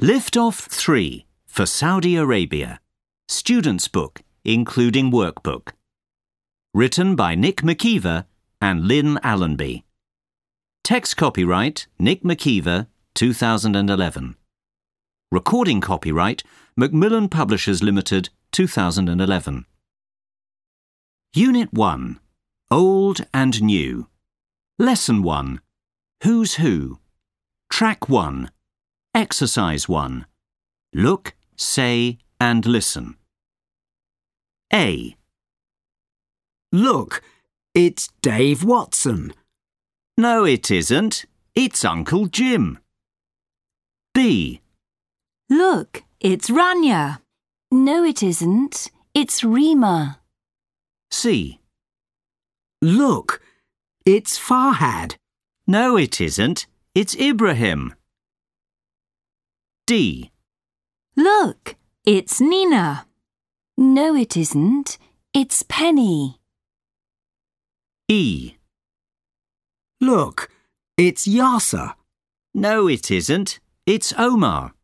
Liftoff 3 for Saudi Arabia. Student's book, including workbook. Written by Nick McKeever and Lynn Allenby. Text copyright Nick McKeever, 2011. Recording copyright Macmillan Publishers Limited, 2011. Unit 1 Old and New. Lesson 1 Who's Who. Track 1 Exercise 1 Look, say, and listen. A. Look, it's Dave Watson. No, it isn't. It's Uncle Jim. B. Look, it's Rania. No, it isn't. It's Rima. C. Look, it's Farhad. No, it isn't. It's Ibrahim. D. Look, it's Nina. No, it isn't. It's Penny. E. Look, it's Yasser. No, it isn't. It's Omar.